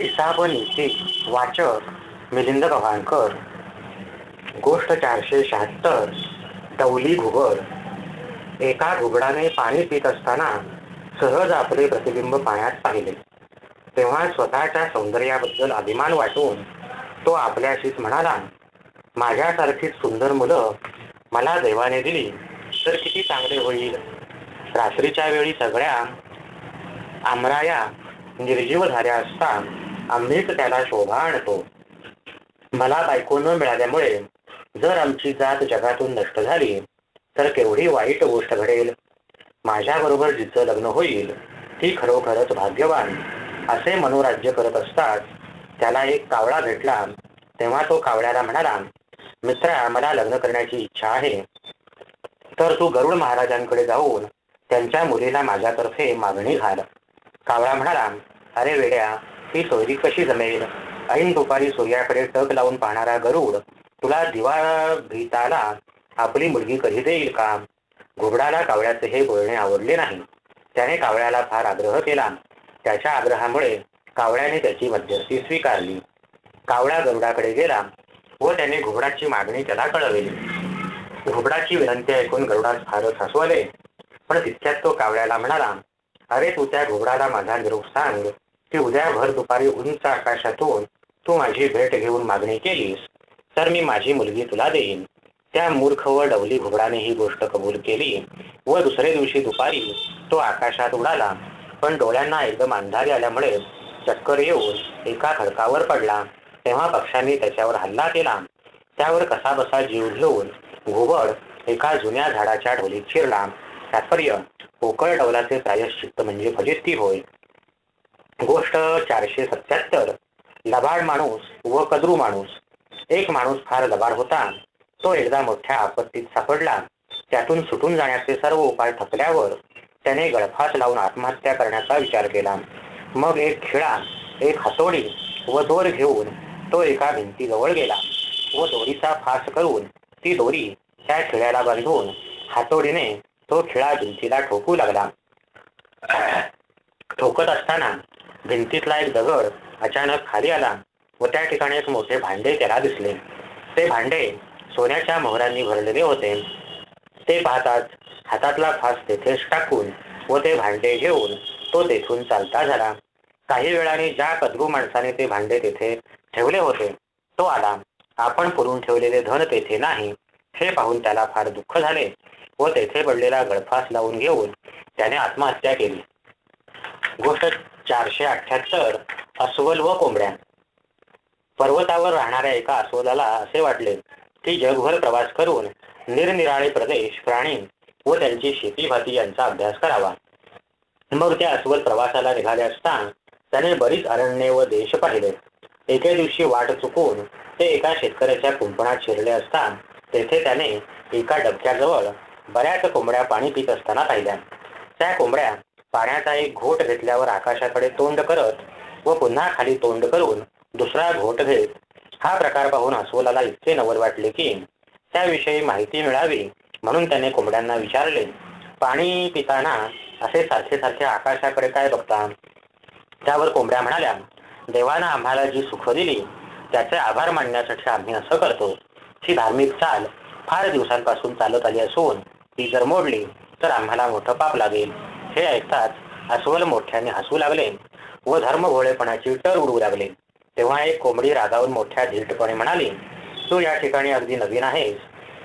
इसाबनीचे वाचक मिलिंद गव्हाणकर गोष्ट चारशे शहात्तर डौली घुबड एका घुबडाने पाणी पित असताना सहज आपले प्रतिबिंब पाण्यात पाहिले. तेव्हा स्वतःच्या सौंदर्याबद्दल अभिमान वाटून तो आपल्याशीच म्हणाला माझ्यासारखीच सुंदर मुलं मला देवाने दिली तर किती चांगले होईल. रात्रीच्या वेळी सगळ्या आमराया निर्जीव झाल्या असता आम्हीच त्याला शोभा आणतो. मला बायको न मिळाल्यामुळे जर आमची जात जगातून नष्ट झाली तर केवढी वाईट गोष्ट घडेल? माझ्याबरोबर जिचं लग्न होईल ती खरोखरच भाग्यवान असे मनोराज्य करत असताच त्याला एक कावळा भेटला. तेव्हा तो कावळ्याला म्हणाला मित्रा मला लग्न करण्याची इच्छा आहे. तर तू गरुड महाराजांकडे जाऊन त्यांच्या मुलीला माझ्यातर्फे मागणी घाल. कावळा म्हणाला अरे वेड्या ही सोयरी कशी जमेल? ऐन दुपारी सूर्याकडे टक लावून पाहणारा गरुड तुला दिवा भीताला आपली मुलगी कधी देईल का? घुबडाला कावळ्याचे हे बोलणे आवडले नाही. त्याने कावळ्याला फार आग्रह केला. त्याच्या आग्रहामुळे कावळ्याने त्याची मध्यस्थी स्वीकारली. कावळा गरुडाकडे गेला व त्याने घुबडाची मागणी त्याला कळवली. घुबडाची विनंती ऐकून गरुडास फारच हसवले. पण तितक्यात तो कावळ्याला म्हणाला अरे तू त्या घुबडाला माझा निरोप सांग. की उद्याभर दुपारी उंच आकाशातून तू माझी भेट घेऊन मागणी केलीस तर मी माझी मुलगी तुला देईन. त्या मूर्ख व डवली घुबडाने ही गोष्ट कबूल केली व दुसरे दिवशी दुपारी तो आकाशात उडाला पण डोळ्यांना एकदम अंधारी आल्यामुळे चक्कर येऊन एका खडकावर पडला. तेव्हा पक्ष्यांनी त्याच्यावर हल्ला केला. त्यावर कसा बसा जीव घेऊन घुबड एका जुन्या झाडाच्या ढोलीत शिरला. तात्पर्य पोकळ डवलाचे प्रायश्चित्त म्हणजे फजिस्ती होय. गोष्ट चारशे सत्याहत्तर लबाड माणूस व कद्रू माणूस. एक माणूस फार लबाड होता. तो एकदा मोठ्या आपत्तीत सापडला. त्यातून सुटून जाण्याचे सर्व उपाय थकल्यावर त्याने गळफास लावून आत्महत्या करण्याचा विचार केला. मग एक खिळा एक हातोडी व दोर घेऊन तो एका भिंतीजवळ गेला व दोरीचा फास करून ती दोरी त्या खिळ्याला बांधून हातोडीने तो खिळा भिंतीला ठोकू लागला. ठोकत असताना भिंतीतला एक दगड अचानक खाली आला व त्या ठिकाणी एक मोठे भांडे त्याला दिसले. ते भांडे सोन्याच्या मोहरांनी भरलेले होते. ते पाहताच हातातला फास तेथेच टाकून व ते भांडे घेऊन तो तेथून चालता झाला. काही वेळाने ज्या कद्रू माणसाने ते भांडे तेथे ठेवले होते तो आला. आपण पुरून ठेवलेले धन तेथे नाही. हे पाहून त्याला फार दुःख झाले व तेथे पडलेला गळफास लावून घेऊन त्याने आत्महत्या केली. गोष्ट चारशे अठ्याहत्तर अस्वल व कोंबड्या. पर्वतावर राहणाऱ्या एका अस्वलाला असे वाटले की जगभर प्रवास करून निरनिराळे प्रदेश प्राणी व त्यांची शेतीभाती यांचा अभ्यास करावा. मग त्या अस्वल प्रवासाला निघाले असता त्याने बरीच अरण्ये व देश पाहिले. एके दिवशी वाट चुकून ते एका शेतकऱ्याच्या कुंपणात शिरले असता तेथे त्याने एका डबक्याजवळ बऱ्याच कोंबड्या पाणी पित असताना पाहिल्या. त्या कोंबड्या पाण्याचा एक घोट घेतल्यावर आकाशाकडे तोंड करत व पुन्हा खाली तोंड करून दुसरा घोट घेत हा प्रकार पाहून अस्वलाला इतके नवल वाटले की त्याविषयी माहिती मिळावी म्हणून त्याने कोंबड्यांना विचारले पाणी पिताना असे सारखे सारखे आकाशाकडे काय बघता? त्यावर कोंबड्या म्हणाल्या देवानं आम्हाला जी सुख दिली त्याचे आभार मानण्यासाठी आम्ही असं करतो. ही धार्मिक चाल फार दिवसांपासून चालत आली असून ती जर मोडली तर आम्हाला मोठं पाप लागेल. हे ऐकताच अस्वल मोठ्याने. हसू लागले. व धर्मभोळेपणाची टर उडवू लागले. तेव्हा एक कोंबडी रागावून मोठ्या धीटपणे म्हणाली तू या ठिकाणी अगदी नवीन आहेस.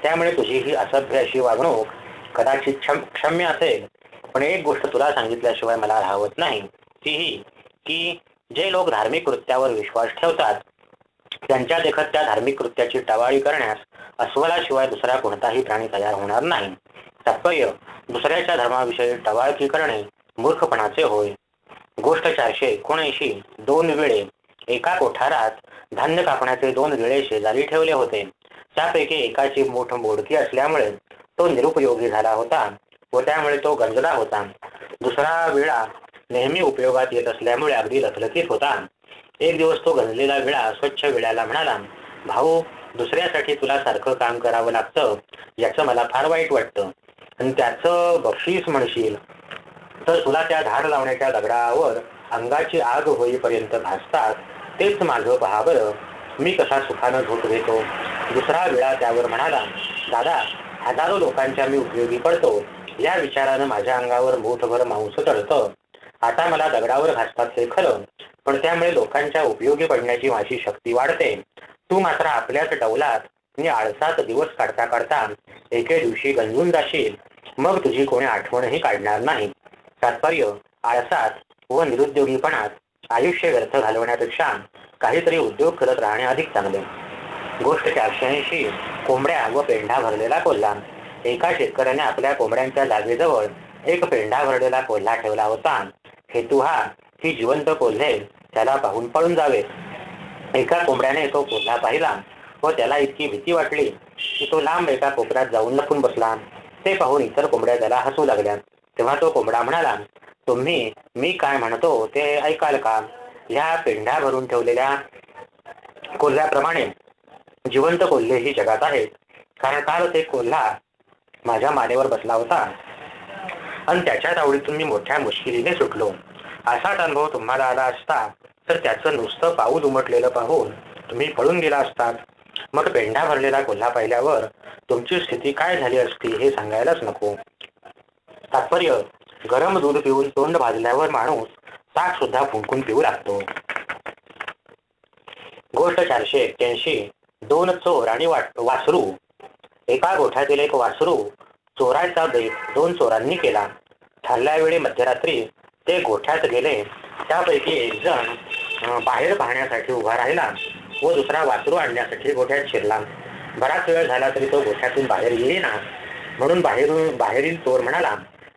त्यामुळे तुझी ही असभ्य अशी वागणूक कदाचित क्षम क्षम्य असेल. पण एक गोष्ट तुला सांगितल्याशिवाय मला राहवत नाही. तीही की जे लोक धार्मिक कृत्यावर विश्वास ठेवतात त्यांच्या देखत त्या धार्मिक कृत्याची टवाळी करण्यास अस्वलाशिवाय दुसरा कोणताही प्राणी तयार होणार नाही. तात्पर्य दुसऱ्याच्या धर्माविषयी टवाळकी करणे मूर्खपणाचे होय. गोष्ट चारशे एकोणऐंशी दोन वेळे एका कोठारात धान्य कापण्याचे दोन वेळे शेजारी ठेवले होते. त्यापैकी एकाची मोठ मोडकी असल्यामुळे तो निरुपयोगी झाला होता व त्यामुळे तो गंजला होता. दुसरा वेळा नेहमी उपयोगात येत असल्यामुळे अगदी लखलखीत होता. एक दिवस तो गंजलेला विळा स्वच्छ वेळाला म्हणाला भाऊ दुसऱ्यासाठी तुला सारखं काम करावं लागतं याचं मला फार वाईट वाटतं. आणि त्याचं बक्षीस म्हणशील तर तुला त्या झाड लावण्याच्या दगडावर अंगाची आग होईपर्यंत भासतात तेच माझं पहावं मी कसा सुखानं झोप घेतो? दुसरा वेळा त्यावर म्हणाला दादा हजारो लोकांच्या मी उपयोगी पडतो. या विचारानं माझ्या अंगावर मोठभर मांस चढतं. आता मला दगडावर घासतात हे खरं पण त्यामुळे लोकांच्या उपयोगी पडण्याची माझी शक्ती वाढते. तू मात्र आपल्याच डौलात मी आळसात दिवस काढता काढता एके दिवशी गंजून जाशील. मग तुझी कोणी आठवणही काढणार नाही. तात्पर्य आळसात व निरुद्योगीपणात आयुष्य व्यर्थ घालवण्यापेक्षा काहीतरी उद्योग करत राहणे अधिक चांगले. गोष्ट चारशे ऐंशी कोंबड्या व पेंढा भरलेला कोल्हा. एका शेतकऱ्याने आपल्या कोंबड्यांच्या जागेजवळ एक पेंढा भरलेला कोल्हा ठेवला होता. हेतू हा की जिवंत कोल्हे त्याला पाहून पळून जावे. एका कोंबड्याने तो कोल्हा पाहिला. व त्याला इतकी भीती वाटली की तो लांब एका कोपऱ्यात जाऊन लपून बसला. ते पाहून इतर कोंबड्या त्याला हसू लागल्या. तेव्हा तो कोंबडा म्हणाला तुम्ही मी काय म्हणतो ते ऐकाल का? ह्या पेंढ्या भरून ठेवलेल्या कोल्ह्याप्रमाणे जिवंत कोल्हे ही जगात आहेत. कारण काल ते कोल्हा माझ्या मानेवर बसला होता. आणि त्याच्या तावडीतून मी मोठ्या मुश्किलीने सुटलो. असाच अनुभव तुम्हाला आला असता तर त्याचं नुसतं पाऊल उमटलेलं पाहून तुम्ही पळून गेला असतात. मग पेंढा भरलेला कोल्हा पाहिल्यावर तुमची स्थिती काय झाली असती हे सांगायलाच नको. तात्पर्य गरम दूध पिऊन तोंड भाजल्यावर माणूस ताक सुद्धा फुंकून पिऊ लागतो. गोष्ट चारशे एक्क्याऐंशी दोन चोर आणि वासरू. एका गोठ्यातील एक वासरू चोरायचा बेत दोन चोरांनी केला. ठरल्या वेळी मध्यरात्री ते गोठ्यात गेले. त्यापैकी एक जण बाहेर पाहण्यासाठी उभा राहिला. व दुसरा वासरू आणण्यासाठी गोठ्यात शिरला. बराच वेळ झाला तरी तो गोठ्यातून बाहेर येईना म्हणून बाहेरून बाहेरील चोर म्हणाला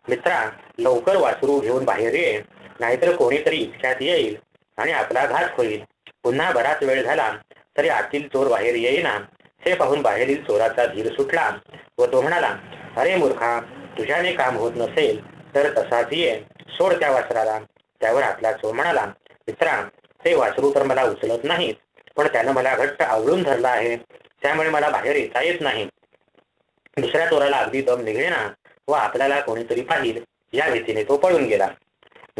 मित्रा लवकर वासरू घेऊन बाहेर ये. नाहीतर कोणीतरी इतक्यात येईल आणि आपला घात होईल. पुन्हा बराच वेळ झाला तरी आतील चोर बाहेर येईना. हे पाहून बाहेरील चोराचा धीर सुटला व तो म्हणाला अरे मूर्खा तुझ्याने काम होत नसेल तर तसाच ये. सोड त्या वासराला. त्यावर आपला चोर म्हणाला मित्रा ते वासरू तर मला उचलत नाहीत. पण त्यानं मला घट्ट आवळून धरला आहे. त्यामुळे मला बाहेर येता येत नाही. दुसऱ्या चोराला अगदी दम निघेना व आपल्याला कोणीतरी पाहिल या भीतीने तो पळून गेला.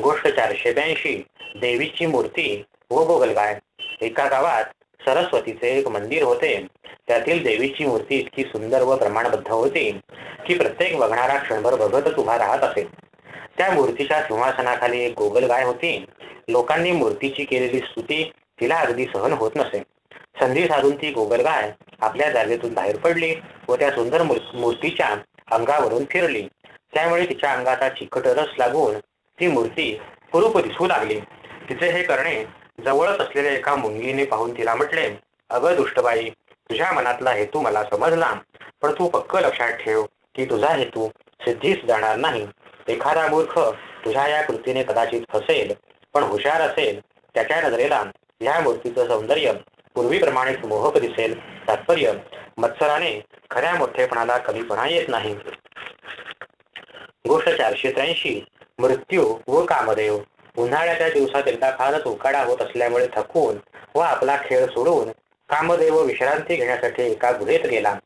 गोष्ट चारशे ब्याऐंशी देवीची मूर्ती व गोगलगाय. एका गावात सरस्वतीचे एक मंदिर होते. त्यातील देवीची मूर्ती इतकी सुंदर व प्रमाणबद्ध होती की प्रत्येक बघणारा क्षणभर बघतच उभा राहत असे. त्या मूर्तीच्या सिंहासनाखाली एक गोगलगाय होती. लोकांनी मूर्तीची केलेली स्तुती तिला अगदी सहन होत नसे. संधी साधून ती गोगलगाय आपल्या जागेतून बाहेर पडली व त्या सुंदर मूर्तीच्या अंगावरून फिरली. त्यामुळे तिच्या अंगाचा चिकट रस लागून ती मूर्ती कुरूप दिसू लागली. तिचे हे करणे जवळच असलेल्या एका मुंगीने पाहून तिला म्हटले अगं दुष्टबाई तुझ्या मनातला हेतू मला समजला पण तू पक्क लक्षात ठेव की तुझा हेतू सिद्धीस जाणार नाही. एखादा मूर्ख तुझ्या या कृतीने कदाचित फसेल पण हुशार असेल त्याच्या नजरेला या मूर्तीचं सौंदर्य पूर्वीप्रमाणेच मोहक दिसेल तात्पर्य मत्सराने खऱ्या मोठेपणाला कमीपणा येत नाही. गोष्ट चारशे त्र्याऐंशी मृत्यू व कामदेव. उन्हाळ्याच्या दिवसात एकदा फारच उकाडा होत असल्यामुळे थकून व आपला खेळ सोडून कामदेव विश्रांती घेण्यासाठी एका गुहेत गेला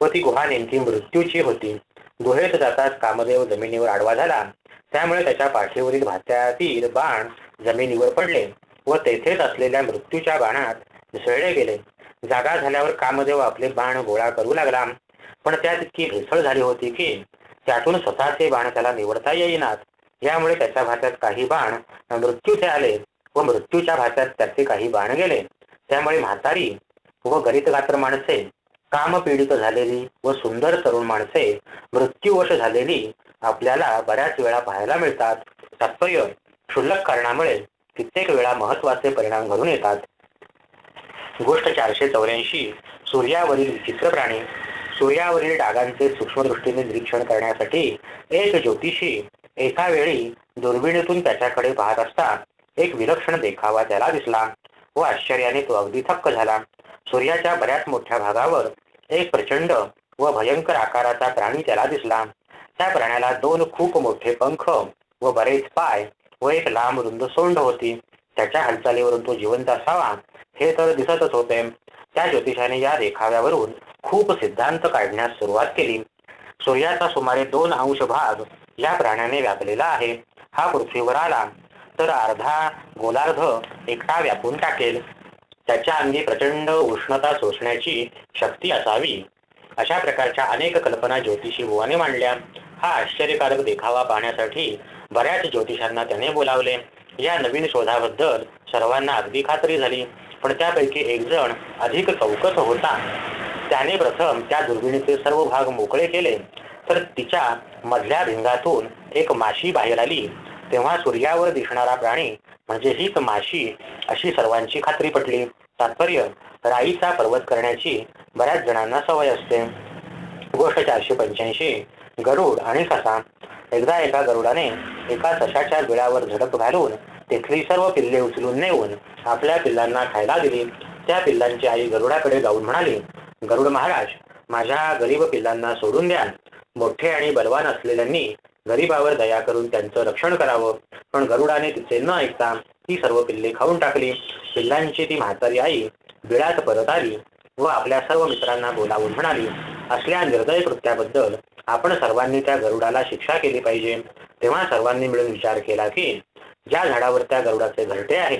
व ती गुहा नेमकी मृत्यूची होती. गुहेत जाताच कामदेव जमिनीवर आडवा झाला. त्यामुळे त्याच्या पाठीवरील भात्यातील बाण जमिनीवर पडले. व तेथेच असलेल्या मृत्यूच्या बाणात मिसळले गेले. जागा झाल्यावर कामदेव आपले बाण गोळा करू लागला. पण त्यात इतकी भेसळ झाली होती की त्यातून स्वतःचे बाण त्याला निवडता येईनात. यामुळे त्याच्या भात्यात काही बाण मृत्यूचे आले व मृत्यूच्या भात्यात त्याचे काही बाण गेले. त्यामुळे म्हातारी व गरीतगात्र माणसे कामपीडित झालेली व सुंदर तरुण माणसे मृत्यूवश झालेली आपल्याला बऱ्याच वेळा पाहायला मिळतात. तात्पर्य क्षुल्लक कारणामुळे कित्येक वेळा महत्त्वाचे परिणाम घडून येतात. गोष्ट चारशे चौऱ्याऐंशी सूर्यावरील विचित्र प्राणी सूर्यावरील डागांचे सूक्ष्मदृष्टीने निरीक्षण करण्यासाठी एक ज्योतिषी एका वेळी दुर्बिणीतून त्याच्याकडे पाहत असता एक विलक्षण देखावा त्याला दिसला. व आश्चर्याने तो अगदी थक्क झाला. सूर्याच्या बऱ्याच मोठ्या भागावर एक प्रचंड व भयंकर आकाराचा प्राणी त्याला दिसला. त्या प्राण्याला दोन खूप मोठे पंख व बरेच पाय व एक लांब रुंद सोंड होती. त्याच्या हालचालीवरून तो जिवंत असावा हे तर दिसतच होते. त्या ज्योतिषाने या रेखाव्यावरून खूप सिद्धांत काढण्यास सुरुवात केली. सूर्याचा सुमारे दोन अंश भाग या प्राण्याने व्यापलेला आहे. हा पृथ्वीवर आला तर अर्धा गोलार्ध एकटा व्यापून टाकेल. त्याच्या अंगी प्रचंड उष्णता सोसण्याची शक्ती असावी. अशा प्रकारच्या अनेक कल्पना ज्योतिषी बुवाने मांडल्या. हा आश्चर्यकारक देखावा पाहण्यासाठी बऱ्याच ज्योतिषांना त्याने बोलावले. या नवीन शोधाबद्दल सर्वांना अगदी खात्री झाली. पण त्यापैकी एक जण अधिक चौकस होता. त्याने प्रथम त्या दुर्बिणीचे सर्व भाग मोकळे केले. तर तिच्या मधल्या भिंगातून एक माशी बाहेर आली. तेव्हा सूर्यावर दिसणारा प्राणी म्हणजे हीच माशी अशी सर्वांची खात्री पटली. तात्पर्य राईचा पर्वत करण्याची बऱ्याच जणांना सवय असते. गोष्ट चारशे पंच्याऐंशी गरुड आणि ससा. एकदा एका गरुडाने एका सशाच्या बिळावर झडप घालून तेथली सर्व पिल्ले उचलून नेऊन आपल्या पिल्लांना खायला दिली. त्या पिल्लांची आई गरुडाकडे जाऊन म्हणाली गरुड महाराज माझ्या गरीब पिल्लांना सोडून द्या. मोठे आणि बलवान असलेल्यांनी गरीबावर दया करून त्यांचं रक्षण करावं. पण गरुडाने तिचे न ऐकता ती सर्व पिल्ले खाऊन टाकली. पिल्लांची ती म्हातारी आई बिळात परत आली व आपल्या सर्व मित्रांना बोलावून म्हणाली असल्या निर्दय कृत्याबद्दल आपण सर्वांनी त्या गरुडाला शिक्षा केली पाहिजे. तेव्हा सर्वांनी मिळून विचार केला की ज्या झाडावर त्या गरुडाचे घरटे आहे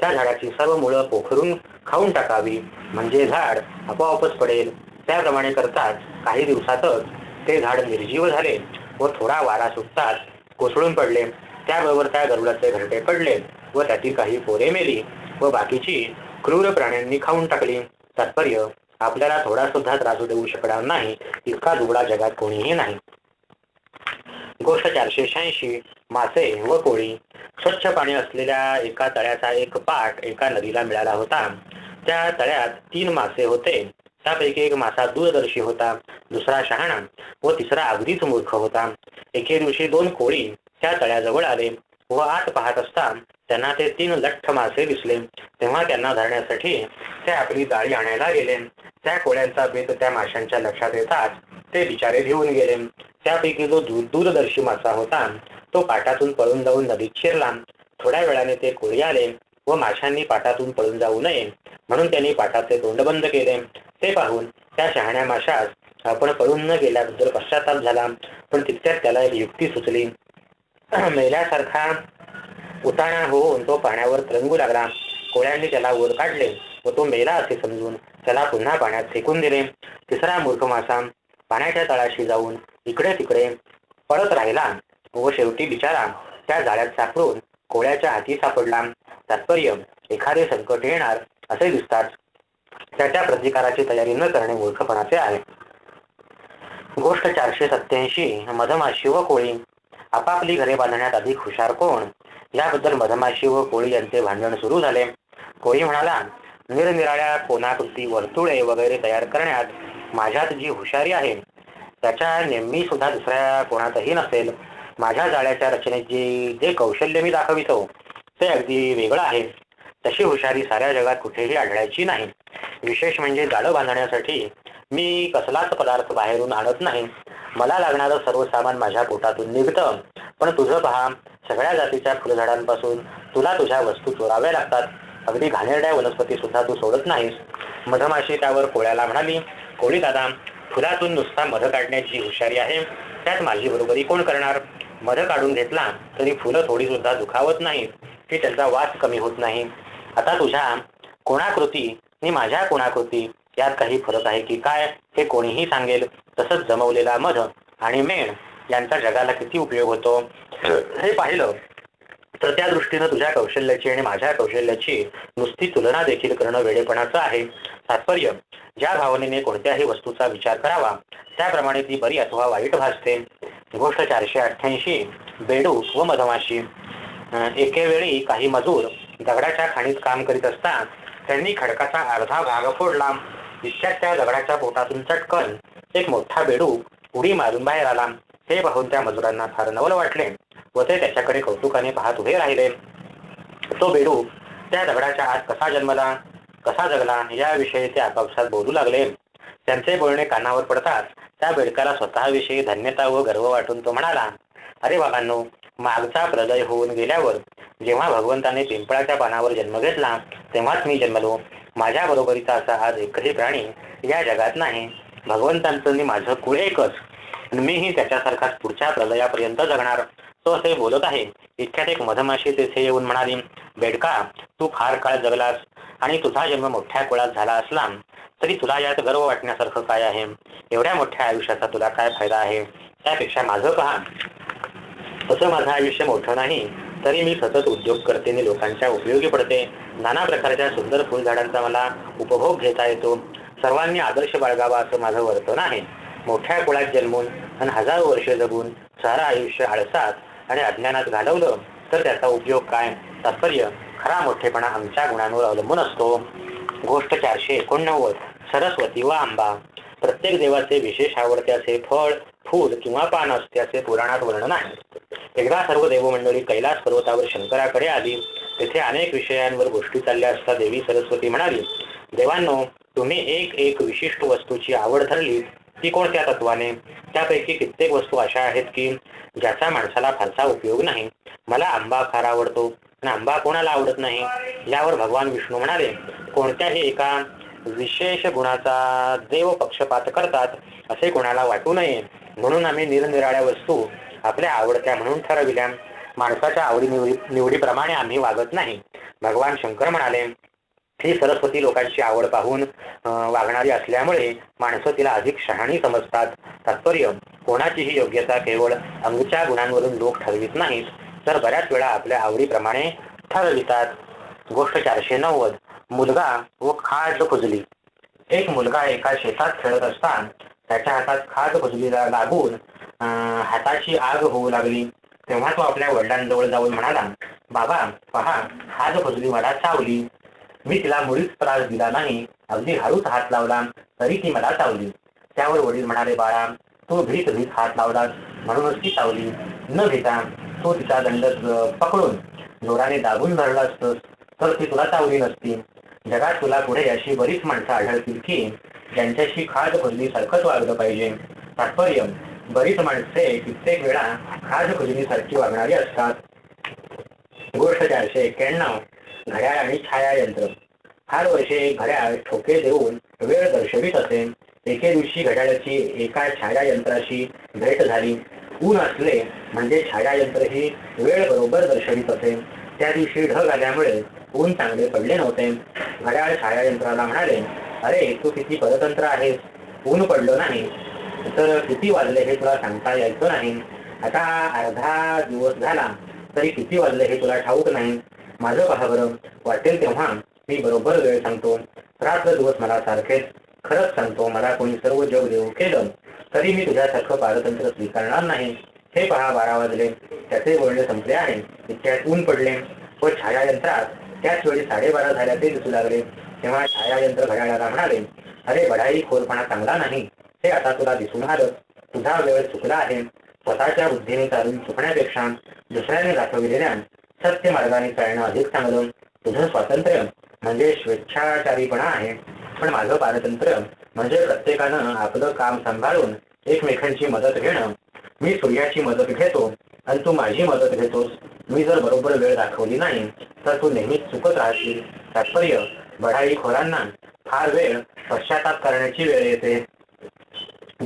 त्या झाडाची सर्व मुळं पोखरून खाऊन टाकावी. म्हणजे झाड आपोआपच पडेल. त्याप्रमाणे करताच काही दिवसातच ते झाड निर्जीव झाले व थोडा वारा सुटताच कोसळून पडले. त्याबरोबर त्या गरुडाचे घरटे पडले व त्यातील काही पोरे मेली व बाकीची क्रूर प्राण्यांनी खाऊन टाकली. तात्पर्य आपल्याला थोडा सुद्धा त्रास देऊ शकणार नाही इतका दुबळा जगात कोणीही नाही. गोष्ट चारशे शहाऐंशी मासे व कोळी. स्वच्छ पाणी असलेल्या एका तळ्याचा एक पाठ एका नदीला मिळाला होता. त्या तळ्यात तीन मासे होते. त्यापैकी एक मासा दूरदर्शी होता दुसरा शहाणा व तिसरा अगदीच मूर्ख होता. एके दिवशी दोन कोळी त्या तळ्याजवळ आले. व आत पाहत असता त्यांना ते तीन लठ्ठ मासे दिसले. तेव्हा त्यांना धरण्यासाठी ते आपली जाळी आणायला गेले. त्या कोळ्यांचा बेत त्या माशांच्या लक्षात येताच ते बिचारे घेऊन गेले. त्यापैकी जो दूर दूरदर्शी मासा होता तो पाटातून पळून जाऊन नदीत शिरला. थोड्या वेळाने ते कोळी आले व माशांनी पाटातून पळून जाऊ नये म्हणून त्यांनी पाटाचे तोंड बंद केले. ते पाहून त्या शहाण्या माशास आपण पळून न गेल्याबद्दल पश्चाताप झाला पण तितक्यात त्याला एक युक्ती सुचली. मेल्यासारखा उताणा होऊन तो पाण्यावर तरंगू लागला. कोळ्यांनी त्याला वर काढले व तो मेला असे समजून त्याला पुन्हा पाण्यात फेकून दिले. तिसरा मूर्ख मासा पाण्याच्या तळाशी जाऊन इकडे तिकडे पडत राहिला व शेवटी बिचारा त्या जाळ्यात सापडून कोळ्याच्या हाती सापडला. तात्पर्य एखादे संकट येणार असे दिसतात. त्याच्या प्रतिकाराची तयारी न करणे मूर्खपणाचे आहे. गोष्ट चारशे सत्याऐंशी मधमाशी व कोळी आपापली घरे बांधण्यात अधिक हुशार कोण? याबद्दल मधमाशी व कोळी यांचे भांडण सुरू झाले. कोळी म्हणाला निरनिराळ्या कोणाकृती वर्तुळे वगैरे तयार करण्यात माझ्यात जी हुशारी आहे त्याच्या नेहमी सुद्धा दुसऱ्या कोणातही नसेल. माझ्या जाळ्याच्या रचनेची जे कौशल्य मी दाखवितो ते अगदी वेगळं आहे. तशी हुशारी साऱ्या जगात कुठेही आढळायची नाही. विशेष म्हणजे जाळं बांधण्यासाठी मी कसलाच पदार्थ बाहेरून आणत नाही. मला लागणारं सर्व सामान माझ्या पोटातून निघतं. पण तुझं पहा सगळ्या जातीच्या फुलझाडांपासून तुला तुझ्या वस्तू चोराव्या लागतात. अगदी घाणेरड्या वनस्पती सुद्धा तू सोडत नाहीस. मधमाशी त्यावर कोळ्याला म्हणाली कोळी दादा फुलातून नुसता मध काढण्याची हुशारी आहे. त्यात माझी बरोबरी कोण करणार? मध काढून घेतला तरी फुलं थोडी सुद्धा दुखावत नाहीत. की त्यांचा वास कमी होत नाही. आता तुझ्या कोणाकृती आणि माझ्या कोणाकृती यात काही फरक आहे की काय हे कोणीही सांगेल. तसंच जमवलेला मध आणि मेण यांचा जगाला किती उपयोग होतो? हे पाहिलं तर त्या दृष्टीनं तुझ्या कौशल्याची आणि माझ्या कौशल्याची नुसती तुलना देखील करणं वेडेपणाचं आहे. तात्पर्य ज्या भावनेने कोणत्याही वस्तूचा विचार करावा त्याप्रमाणे ती बरी अथवा वाईट भासते. गोष्ट चारशे अठ्ठ्याऐंशी बेडूक व मधमाशी. एके वेळी काही मजूर दगडाच्या खाणीत काम करीत असता त्यांनी खडकाचा अर्धा भाग फोडला. इतक्यात त्या दगडाच्या पोटातून चटकन एक मोठा बेडूक उडी मारून बाहेर आला. हे पाहून त्या मजुरांना फार नवल वाटले व ते त्याच्याकडे कौतुकाने पाहत उभे राहिले. तो बेडूक त्या दगडाच्या आत कसा जन्मला कसा जगला याविषयी ते आपापसात बोलू लागले. त्यांचे बोलणे कानावर पडताच त्या बेडकाला स्वतःविषयी धन्यता व गर्व वाटून तो म्हणाला अरे बाबांनो मागचा प्रलय होऊन गेल्यावर जेव्हा भगवंताने पिंपळाच्या पानावर जन्म घेतला तेव्हाच मी जन्मलो. माझ्या बरोबरीचा असा आज एकही प्राणी या जगात नाही. भगवंतांचं माझं कुळ एकच. मीही त्याच्यासारखाच पुढच्या प्रलयापर्यंत जगणार. तो असे बोलत आहे. इतक्यात एक मधमाशी तेथे येऊन म्हणाली बेडका तू फार काळ जगलास आणि तुझा जन्म मोठ्या कुळात झाला असला तरी तुला यात गर्व वाटण्यासारखं काय आहे? एवढ्या मोठ्या आयुष्याचा तुला काय फायदा आहे? त्यापेक्षा माझं पहा. तसं माझं आयुष्य मोठं नाही. तरी मी सतत उद्योग करते लोकांच्या उपयोगी पडते. नाना प्रकारच्या सुंदर फुलझाडांचा मला उपभोग घेता येतो. सर्वांनी आदर्श बाळगावा असं माझं वर्तन आहे. मोठ्या कुळात जन्मून आणि हजारो वर्षे जगून सारं आयुष्य आळसात आणि अज्ञानात घालवलं तर त्याचा उपयोग काय? तात्पर्य खरा मोठेपणा आमच्या गुणांवर अवलंबून असतो. गोष्ट चारशे एकोणनव्वद सरस्वती व आंबा. प्रत्येक देवाचे विशेष आवडते असे फळ फूल किंवा पान असते असे पुराणात वर्णन आहे. एकदा सर्व देवमंडळी कैलास पर्वतावर शंकराकडे आली. तेथे अनेक विषयांवर गोष्टी चालल्या असता देवी सरस्वती म्हणाली देवांनो तुम्ही एक एक विशिष्ट वस्तूची आवड धरली ती कोणत्या तत्वाने? त्यापैकी कित्येक वस्तू अशा आहेत की ज्याचा माणसाला फारसा उपयोग नाही. मला आंबा फार आवडतो. आणि आंबा कोणाला आवडत नाही? यावर भगवान विष्णू म्हणाले कोणत्याही एका विशेष गुणाचा देव पक्षपात करतात असे कोणाला वाटू नये. म्हणून आम्ही निरनिराळ्या वस्तू आपल्या आवडत्या म्हणून ठरविल्या. माणसाच्या आवडी निवडी निवडीप्रमाणे आम्ही वागत नाही. भगवान शंकर म्हणाले ही सरस्वती लोकांची आवड पाहून वागणारी असल्यामुळे माणसं तिला अधिक शहाणी समजतात. तात्पर्य कोणाचीही योग्यता केवळ अंगच्या गुणांवरून लोक ठरवित नाहीत तर बऱ्याच वेळा आपल्या आवडीप्रमाणे ठरवितात. गोष्ट चारशे नव्वद. मुलगा व खाज खुजली एक मुलगा एका शेतात खेळत असता त्याच्या हातात खाज फुजलीला लागून हाताची आग होऊ लागली. तेव्हा तो आपल्या वडिलांजवळ जाऊन म्हणाला बाबा पहा खाज फुजली मला चावली. मी तिला मुळीच त्रास दिला नाही. अगदी हळूच हात लावला तरी ती मला चावली. त्यावर वडील म्हणाले बाळा तू भीत भीत हात लावला म्हणूनच ती चावली. न घेता तो तिचा दंड पकडून जोराने दाबून धरला असतस तर ती तुला चावली नसती. जगात तुला पुढे अशी बरीच माणसं आढळतील की ज्यांच्याशी खाज सारखंच वागलं पाहिजे. तात्पर्य बरीच माणसे कित्येक वेळा खाज सारखी वागणारी असतात. गोष्ट चारशे एक्क्याण्णव घड्याळ आणि छायायंत्र. फार वर्षे घड्याळ ठोके देऊन वेळ दर्शवित असे. एके दिवशी घड्याळाची एका छायायंत्राशी भेट झाली. ऊन असले म्हणजे छायायंत्र ही वेळ बरोबर दर्शवित असे. त्या दिवशी ढग आल्यामुळे ऊन चांगले पडले नव्हते. घड्याळ छायायंत्राला म्हणाले अरे तू किती परतंत्र आहेस. ऊन पडलं नाही. तर किती वाजले हे तुला सांगता यायचं नाही. आता अर्धा दिवस झाला तरी किती वाजले हे तुला ठाऊक नाही. माझं पहा बरं. वाटेल तेव्हा मी बरोबर वेळ सांगतो. रात्र दिवस मला सारखेच खरंच सांगतो. मला कोणी सर्व जग देऊ केलं तरी मी तुझ्यासारखं पारतंत्र स्वीकारणार नाही. हे पहा बारा वाजले. त्याचे बोलणे संपले आहे. इतक्यात ऊन पडले. व छायायंत्रात त्याच वेळी साडेबारा झाल्या ते दिसू लागले. तेव्हा छायायंत्र घड्याळाला म्हणाले अरे बढाई खोरपणा चांगला नाही. हे आता तुला दिसून आलं. तुझा वेळ चुकला आहे. स्वतःच्या बुद्धीने चालून चुकण्यापेक्षा दुसऱ्याने दाखविलेल्या सत्य मार्गाने चालणं अधिक चांगलं. तुझं स्वातंत्र्य म्हणजे स्वेच्छाचारीपणा आहे. पण माझं पारतंत्र्य म्हणजे प्रत्येकानं आपलं काम सांभाळून एकमेकांची मदत घेणं. मी सूर्याची मदत घेतो आणि तू माझी मदत घेतोस. मी जर बरोबर वेळ दाखवली नाही तर तू नेहमीच चुकत राहशील. तात्पर्य बढाई खोरांना फार वेळ पश्चाताप करण्याची वेळ येते.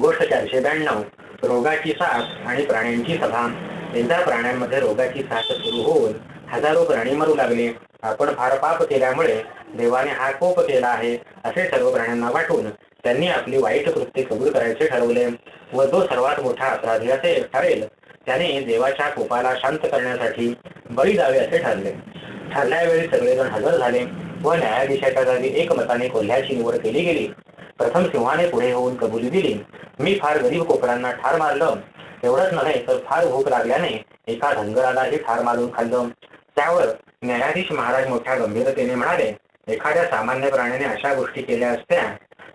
गोष्ट चारशे ब्याण्णव. रोगाची साथ आणि प्राण्यांची सभा. एकदा प्राण्यांमध्ये रोगाची साथ सुरू होऊन हजारो प्राणी मरू लागले. आपण फार पाप केल्यामुळे देवाने हा कोप केला आहे असे सर्व प्राण्यांना वाटून त्यांनी आपली वाईट कृत्य कबूल करायचे ठरवले. व जो सर्वात मोठा अपराधी असेल ठरेल त्याने देवाच्या कोपाला शांत करण्यासाठी बळी जावे असे ठरले. ठरल्या वेळी सगळेजण हजर झाले व न्यायाधीशाच्या जागी एकमताने कोल्ह्याची निवड केली गेली. प्रथम सिंहाने पुढे होऊन कबुली दिली. मी फार गरीब कोकरांना ठार मारलं. एवढंच नव्हे तर फार भूक लागल्याने एका धनगरालाही ठार मारून खाल्लं. त्यावर न्यायाधीश महाराज मोठ्या गंभीरतेने म्हणाले एखाद्या सामान्य प्राण्याने अशा गोष्टी केल्या असत्या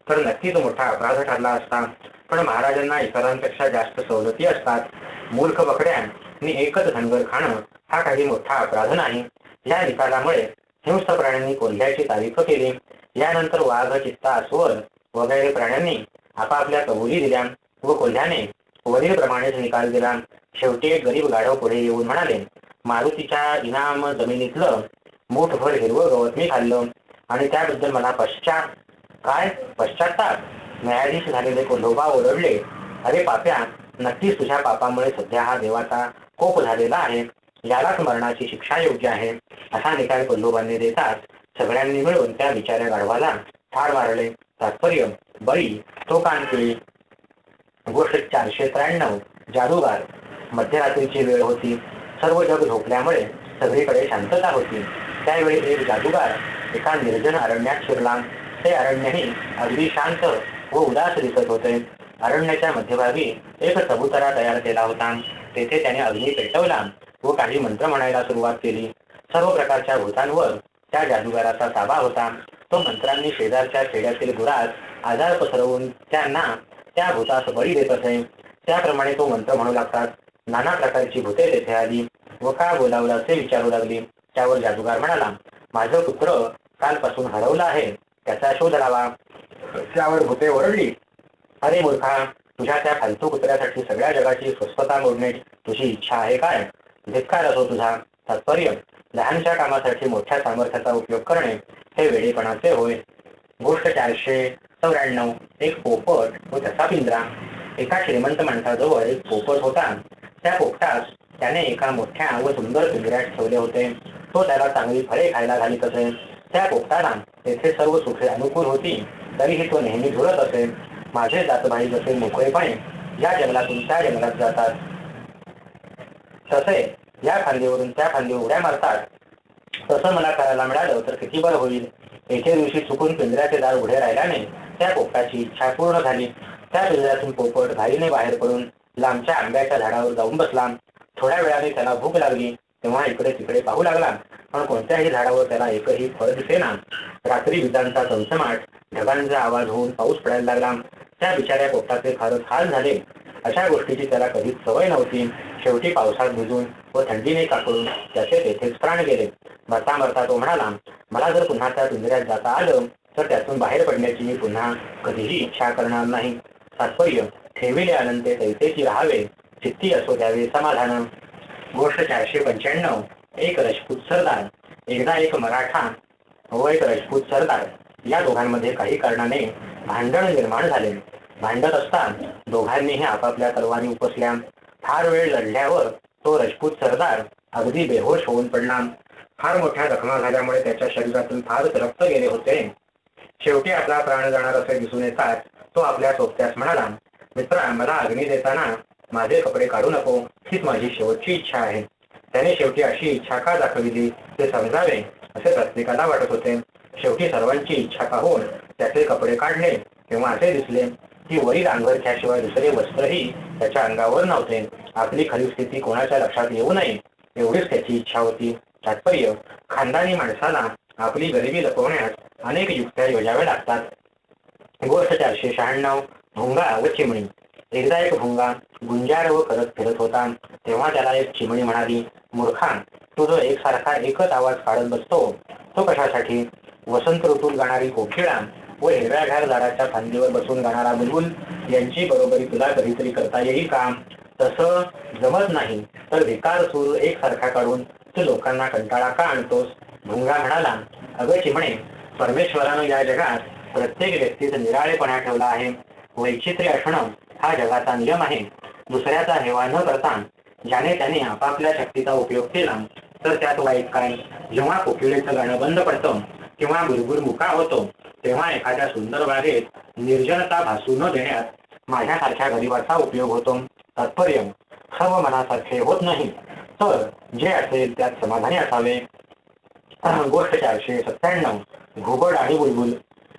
तर नक्कीच मोठा अपराध ठरला असता. पण महाराजांना इतरांपेक्षा जास्त सवलती असतात. मूर्ख बकड्यांनी एकच धनगर खाणं हा काही मोठा अपराध नाही. या निकालामुळे हिंस प्राण्यांनी कोल्ह्याची तारीफ केली. यानंतर वाघ चित्ता अस्वल वगैरे प्राण्यांनी आपापल्या कबुली दिल्या व कोल्ह्याने वरीलप्रमाणेच निकाल दिला. शेवटी एक गरीब गाढव पुढे येऊन म्हणाले मारुतीच्या इनाम जमिनीतलं मोठभर हिरवं गवत मी खाल्लं. आणि त्याबद्दल मला पश्चात काय? पश्चाताप न्यायाधीश झालेले कोल्होबा ओरडले अरे पाप्या नक्कीच तुझ्या पापामुळे सध्या हा देवाचा कोप झालेला आहे. यालाच मरणाची शिक्षा योग्य आहे. असा निकाल कोल्होबांनी देतात सगळ्यांनी मिळून त्या बिचाऱ्या गाढवाला ठार मारले. तात्पर्य बळी तो कानकिळी गोष्ट चारशे त्र्याण्णव जादूगार. मध्यरात्रीची वेळ होती. सर्व जग झोपल्यामुळे सगळीकडे शांतता होती. त्यावेळी एक जादूगार एका निर्जन अरण्यात शिरला. ते अरण्यही अगदी शांत व उदास दिसत होते. अरण्याच्या मध्यभागी एक चबुतरा तयार केला होता. तेथे त्याने अग्नी पेटवला व काही मंत्र म्हणायला सुरुवात केली. सर्व प्रकारच्या भूतांवर त्या जादूगाराचा ताबा होता. तो मंत्रांनी शेजारच्या खेड्यातील गुरात आजार पसरवून त्यांना त्या भूतास बळी देत असे. त्याप्रमाणे तो मंत्र म्हणू लागतात नाना प्रकारची भूते तेथे आली व का बोलावलं असे विचारू लागली. त्यावर जादूगार म्हणाला माझं पुत्र कालपासून हरवला आहे त्याचा शोध लावा. त्यावर भूते ओरडली अरे मूर्खा तुझ्या त्या फालतू कुत्र्यासाठी सगळ्या जगाची स्वस्थता मोडणे तुझी इच्छा आहे काय? धिक्कार असो तुझा तात्पर्य लहानशा कामासाठी मोठ्या सामर्थ्याचा उपयोग करणे हे वेडेपणाचे होय. गोष्ट चारशे चौऱ्याण्णव एक पोपट व त्याचा पिंजरा. एका श्रीमंत माणसाजवळ एक पोपट होता. त्या पोपटास त्याने एका मोठ्या व सुंदर पिंजऱ्यात ठेवले होते. तो त्याला चांगली फळे खायला घालीत असे. त्या पोपटाला तेथे सर्व सुखे अनुकूल होती तरीही तो नेहमी झुरत असे. माझे जातभाई जसे मोकळेपणे या जंगलातून त्या जंगलात जातात. तसे या खांदीवरून त्या खांदी उड्या मारतात. तसं मला करायला मिळालं तर किती बरं होईल. एके दिवशी चुकून पिंजऱ्याचे दार उभे राहिल्याने त्या पोपटाची इच्छा पूर्ण झाली. त्या पिंजऱ्यातून पोपट घाईने बाहेर पडून लांबच्या आंब्याच्या झाडावर जाऊन बसला. थोड्या वेळाने त्याला भूक लागली. तेव्हा इकडे तिकडे पाहू लागला. पण कोणत्याही झाडावर त्याला एकही फळ दिसेना. रात्री विजांचा चमचमाट ढगांचा आवाज होऊन पाऊस पडायला लागला. त्या बिचाऱ्या पोपटाचे फारच हाल झाले. अशा गोष्टीची त्याला कधीच सवय नव्हती. शेवटी पावसात भिजून व थंडीने काकडून त्याचे तेथेच प्राण गेले. मरता मरता तो म्हणाला मला जर पुन्हा त्या पिंजऱ्यात जाता आलं तर त्यातून बाहेर पडण्याची मी पुन्हा कधीही इच्छा करणार नाही. तात्पर्य ठेविले अनंते तैतेची राहावे. चित्ती असो द्यावे समाधान. गोष्ट चारशे पंच्याण्णव. एक राजपूत सरदार. एकदा एक मराठा. व एक राजपूत सरदार. या दोघांमध्ये काही कारणाने भांडण निर्माण झाले भांडत असता दोघांनीही आपापल्या तलवारी उपसल्या. फार वेळ लढल्यावर तो राजपूत सरदार अगदी बेहोश होऊन पडला. फार मोठ्या जखमा झाल्यामुळे त्याच्या शरीरातून फारच रक्त गेले होते. शेवटी आपला प्राण जाणार असे दिसून येतात तो आपल्या सोबत्यास म्हणाला मित्रा मला अग्नी देताना माझे कपडे काढू नको. हीच माझी शेवटची इच्छा आहे. त्याने शेवटी अशी इच्छा का दाखविली? ते समजावे असे प्रत्येकाला वाटत होते. शेवटी सर्वांची इच्छा पाहून त्याचे कपडे काढले. तेव्हा असे दिसले की वरील अंगरख्याशिवाय दुसरे वस्त्रही त्याच्या अंगावर नव्हते. आपली खरी स्थिती कोणाच्या लक्षात येऊ नये एवढीच त्याची इच्छा होती. तात्पर्य खानदानी माणसाला आपली गरिबी लपवण्यास अनेक युक्त्या योजाव्या लागतात. गोष्ट चारशे शहाण्णव भोंगा व चिमणी. एकदा एक भोंगा गुंजार व करत फिरत होता. तेव्हा त्याला एक चिमणी म्हणाली मूर्खा तू जो एकसारखा एकच आवाज काढत बसतो. तो कशासाठी? वसंत ऋतूत गाणारी कोकिळा व हिरव्याघार झाडाच्या फांदीवर बसून गाणारा बुलबुल यांची बरोबरी तुला कधीतरी करता येईल का? तसं जमत नाही तर विकार सूर एकसारखा काढून तू लोकांना कंटाळा का आणतोस? भुंगा म्हणाला. अगं चिमणे परमेश्वरानं या जगात प्रत्येक व्यक्तीचा निराळेपणा ठेवला आहे. वैचित्र्य असणं हा जगाचा नियम आहे. दुसऱ्याचा हेवा न करता ज्याने त्याने आपापल्या शक्तीचा उपयोग केला तर त्यात वाईट काय? जेव्हा कोकिळेचं गाणं बंद पडतं किंवा गुरगुर मुका होतो. तेव्हा एखाद्या सुंदर बागेत निर्जनता भासू न देण्यात माझ्यासारख्या गरीबाचा उपयोग होतो. तात्पर्य सर्व मनासारखे होत नाही. तर जे असेल त्यात समाधानी असावे. गोष्ट चारशे सत्त्याण्णव घुबड आणि बुलबुल.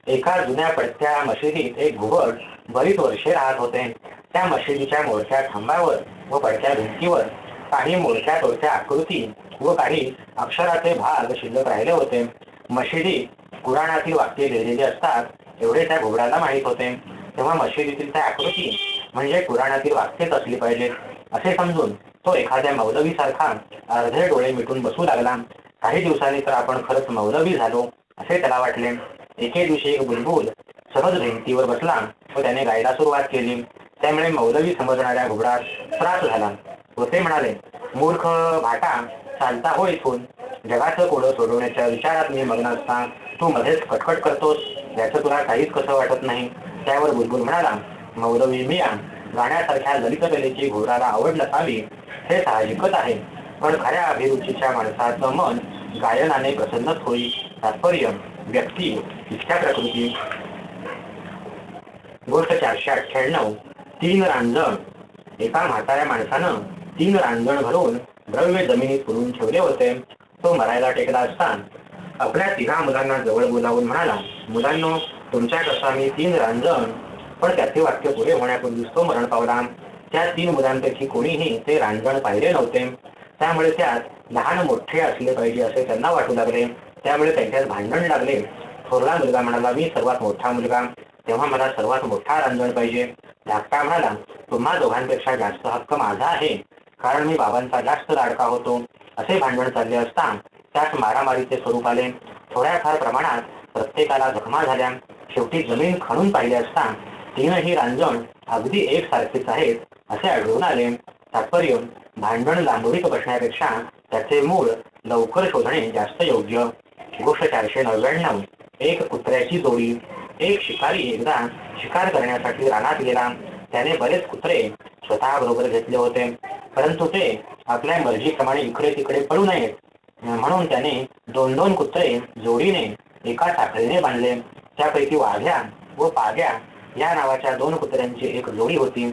एका जुन्या पडत्या मशिदीत एक घुबड बरीच वर्षे राहत होते. त्या मशिदीच्या मोडक्या खांबावर व पडक्या भिंतीवर काही मोडक्या तोडक्या आकृती व काही अक्षराचे भाग शिल्लक राहिले होते. मशिदीत कुराणातील वाक्ये लिहिलेली असतात एवढे त्या घुबडाला माहीत होते. तेव्हा मशिदीतील त्या आकृती म्हणजे कुराणातील वाक्यच असली पाहिजे? असे समजून तो एखाद्या मौलवीसारखा अर्धे डोळे मिटून बसू लागला. काही दिवसांनी तर आपण खरंच मौलवी झालो असे त्याला वाटले. एके दिवशी एक बुलबुल सहज भिंतीवर बसला व त्याने गायला सुरुवात केली. त्यामुळे मौलवी समजणाऱ्या घुबडास त्रास झाला. व ते म्हणाले मूर्ख भाटा चालता हो इथून. जगाचं कोडं सोडवण्याच्या विचारात मी मग्न असता. तू मध्येच खटखट करतोस याचं तुला काहीच कसं वाटत नाही. त्यावर बुलबुल म्हणाला मौलवी मिया गाण्यासारख्या ललित कलेची घोराला आवड नसावी हे साहजिकच आहे. पण खऱ्या अभिरुचीच्या माणसाचं मन गायनाने प्रसन्नच होई. तात्पर्य व्यक्ती इच्छा प्रकृती. गोष्ट चारशे अठ्ठ्याण्णव. तीन रांजण. एका म्हाताऱ्या माणसानं तीन रांजण भरून द्रव्य जमिनीत पुरून ठेवले होते. तो मरायला टेकला असता. आपल्या तिघा मुलांना जवळ बोलावून म्हणाला मुलांनो तुमच्याकरता मी तीन रांजण पण त्याचे वाक्य पुरे होण्यापूर्वीच तो मरण पावला. त्या तीन मुलांपैकी कोणीही ते रांजण पाहिले नव्हते. त्यामुळे त्यात लहान मोठे असले पाहिजे असे त्यांना वाटू लागले. त्यामुळे त्यांच्यात भांडण लागले. थोरला मुलगा म्हणाला मी सर्वात मोठा मुलगा. तेव्हा मला सर्वात मोठा रांजण पाहिजे. धाकटा म्हणाला तुम्हा दोघांपेक्षा जास्त हक्क माझा आहे. कारण मी बाबांचा जास्त लाडका होतो. असे भांडण चालले असता त्यात मारामारीचे स्वरूप आले. थोड्याफार प्रमाणात प्रत्येकाला जखमा झाल्या. शेवटी जमीन खणून पाहिले असता तीनही रांजण अगदी एकसारखीच आहेत असे आढळून आले. तात्पर्य भांडण लांबोरीत बसण्यापेक्षा त्याचे मूळ लवकर शोधणे जास्त योग्य. गोष्ट चारशे नव्याण्णव. एक कुत्र्याची जोडी. एक शिकारी एकदा शिकार करण्यासाठी रानात गेला. त्याने बरेच कुत्रे स्वतः बरोबर घेतले होते. परंतु ते आपल्या मर्जीप्रमाणे इकडे तिकडे पडू नयेत. म्हणून त्याने दोन दोन कुत्रे जोडीने एका साखळीने बांधले. त्यापैकी वाघ्या व पाग्या या नावाच्या दोन कुत्र्यांची एक जोडी होती.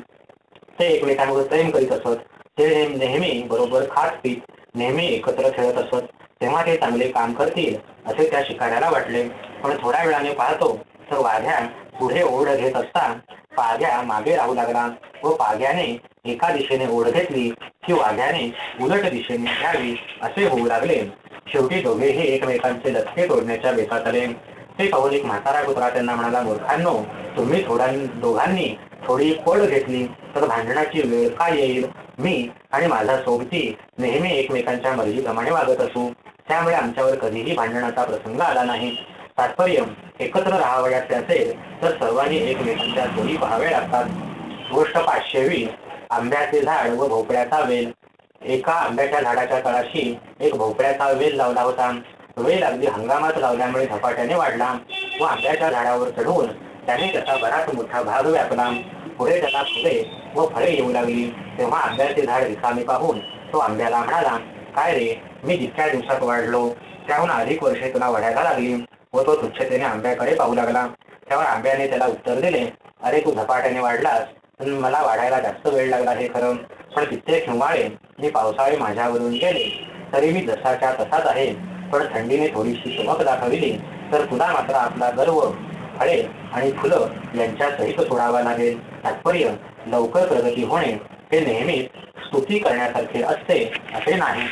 ते एकमेकांवर प्रेम करीत असत. ते नेहमी बरोबर खात पीत नेहमी एकत्र खेळत असत. तेव्हा ते चांगले काम करतील असे त्या शिकाऱ्याला वाटले. पण थोड्या वेळाने पाहतो तर वाघ्या पुढे ओढ घेत असता पाग्या मागे राहू लागला. व पाग्याने एका दिशेने ओढ घेतली की वाघ्याने उलट दिशेने घ्यावी असे होऊ लागले. शेवटी दोघेही एकमेकांचे लटके तोडण्याच्या बेतात आले. ते पाहून एक म्हातारा कुत्रा त्यांना म्हणाला मूर्खांनो तुम्ही थोड्या दोघांनी थोडी कोड घेतली तर भांडणाची वेळ काय येईल? मी आणि माझा सोबती नेहमी एकमेकांच्या मर्जीप्रमाणे वागत असू. त्यामुळे आमच्यावर कधीही भांडणाचा प्रसंग आला नाही. तात्पर्य एकत्र राहावयाचे असेल तर सर्वांनी एकमेकांच्या दोन्ही पाहाव्या लागतात. गोष्ट पाचशेवी आंब्याचे झाड व भोपळ्याचा वेल. एका आंब्याच्या झाडाच्या तळाशी एक भोपळ्याचा वेल लावला होता. वेल अगदी हंगामात लावल्यामुळे झपाट्याने वाढला व आंब्याच्या झाडावर चढून त्याने त्याचा बराच मोठा भाग व्यापला. पुढे त्याला फुले व फळे येऊ लागली. तेव्हा आंब्याचे झाड रिकामी पाहून तो आंब्याला म्हणाला काय रे मी जितक्या दिवसात वाढलो त्याहून अधिक वर्षे तुला वाढायला लागली. व तो तुच्छतेने आंब्याकडे पाहू लागला. त्यावर आंब्याने त्याला उत्तर दिले अरे तू झपाट्याने वाढलास पण मला वाढायला जास्त वेळ लागला हे खरं. पण कित्येक हिवाळे मी पावसाळे माझ्यावरून गेले. तरी मी जसाच्या तसाच आहे. पण थंडीने थोडीशी चमक दाखविली तर तुला मात्र आपला गर्व फळे आणि फुलं यांच्या सहित सोडावा लागेल. तात्पर्य लवकर प्रगती होणे हे नेहमीच स्तुती करण्यासारखे असते असे नाही.